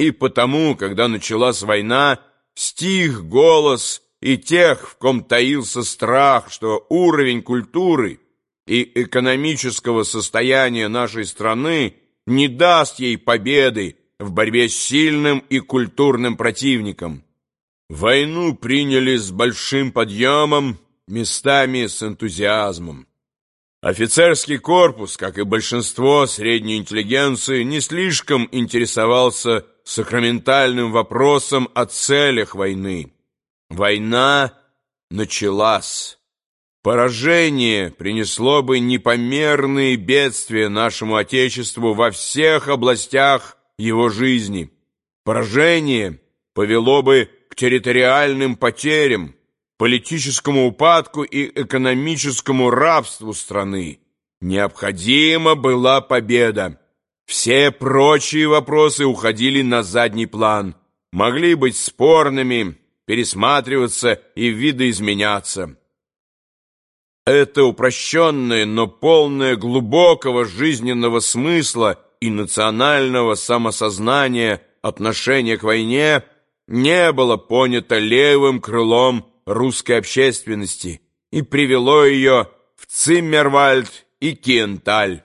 И потому, когда началась война, стих голос и тех, в ком таился страх, что уровень культуры и экономического состояния нашей страны не даст ей победы в борьбе с сильным и культурным противником. Войну приняли с большим подъемом, местами с энтузиазмом. Офицерский корпус, как и большинство средней интеллигенции, не слишком интересовался сакраментальным вопросом о целях войны. Война началась. Поражение принесло бы непомерные бедствия нашему Отечеству во всех областях его жизни. Поражение повело бы к территориальным потерям, политическому упадку и экономическому рабству страны. Необходима была победа. Все прочие вопросы уходили на задний план, могли быть спорными, пересматриваться и видоизменяться. Это упрощенное, но полное глубокого жизненного смысла и национального самосознания отношение к войне не было понято левым крылом русской общественности и привело ее в Циммервальд и Кенталь.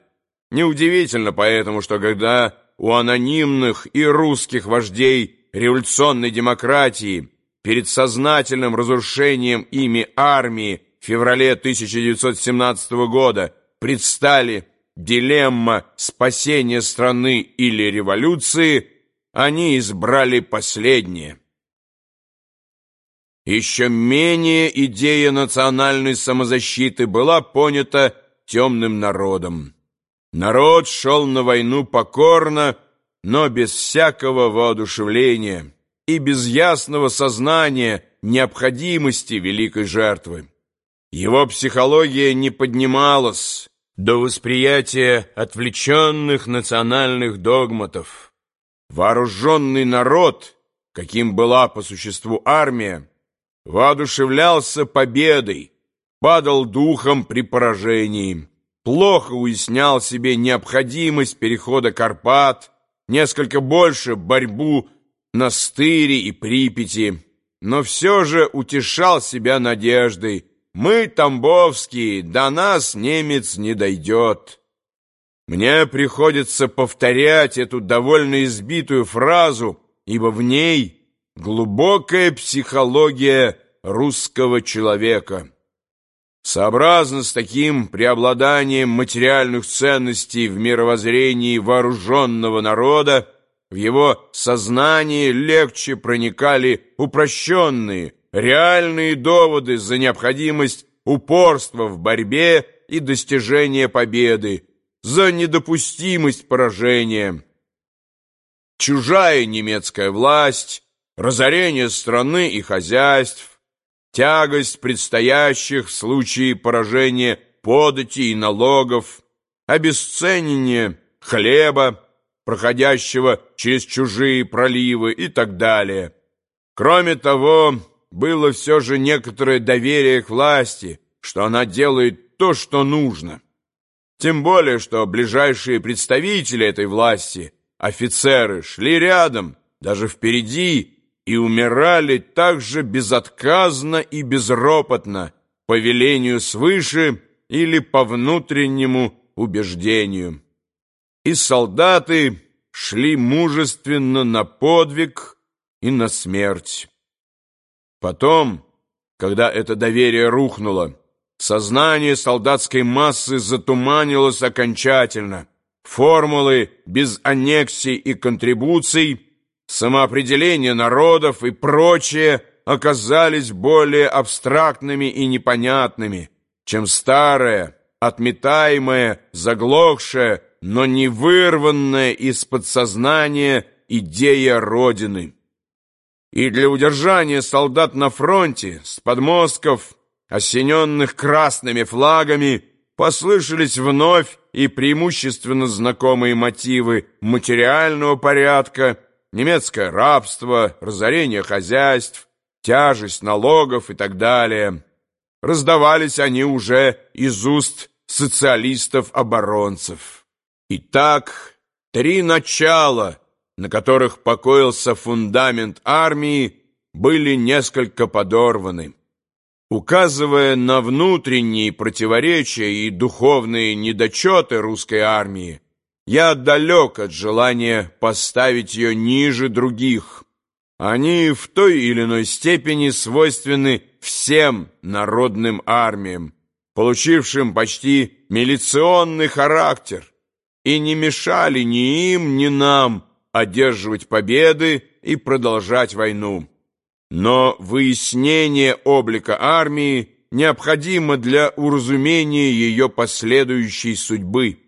Неудивительно поэтому, что когда у анонимных и русских вождей революционной демократии перед сознательным разрушением ими армии в феврале 1917 года предстали дилемма спасения страны или революции, они избрали последнее. Еще менее идея национальной самозащиты была понята темным народом. Народ шел на войну покорно, но без всякого воодушевления и без ясного сознания необходимости великой жертвы. Его психология не поднималась до восприятия отвлеченных национальных догматов. Вооруженный народ, каким была по существу армия, воодушевлялся победой, падал духом при поражении, плохо уяснял себе необходимость перехода Карпат, несколько больше борьбу на Стыре и Припяти, но все же утешал себя надеждой «Мы, Тамбовские, до нас немец не дойдет». Мне приходится повторять эту довольно избитую фразу, ибо в ней глубокая психология русского человека. Сообразно с таким преобладанием материальных ценностей в мировоззрении вооруженного народа, в его сознании легче проникали упрощенные, реальные доводы за необходимость упорства в борьбе и достижения победы, за недопустимость поражения. Чужая немецкая власть, разорение страны и хозяйств, тягость предстоящих в случае поражения подати и налогов, обесценение хлеба, проходящего через чужие проливы и так далее. Кроме того, было все же некоторое доверие к власти, что она делает то, что нужно. Тем более, что ближайшие представители этой власти, офицеры, шли рядом, даже впереди, и умирали так же безотказно и безропотно по велению свыше или по внутреннему убеждению. И солдаты шли мужественно на подвиг и на смерть. Потом, когда это доверие рухнуло, сознание солдатской массы затуманилось окончательно. Формулы без аннексий и контрибуций – самоопределение народов и прочее оказались более абстрактными и непонятными, чем старая, отметаемая, заглохшая, но не вырванная из подсознания идея Родины. И для удержания солдат на фронте с подмостков, осененных красными флагами, послышались вновь и преимущественно знакомые мотивы материального порядка немецкое рабство, разорение хозяйств, тяжесть налогов и так далее. Раздавались они уже из уст социалистов-оборонцев. Итак, три начала на которых покоился фундамент армии, были несколько подорваны. Указывая на внутренние противоречия и духовные недочеты русской армии, я далек от желания поставить ее ниже других. Они в той или иной степени свойственны всем народным армиям, получившим почти милиционный характер, и не мешали ни им, ни нам одерживать победы и продолжать войну. Но выяснение облика армии необходимо для уразумения ее последующей судьбы.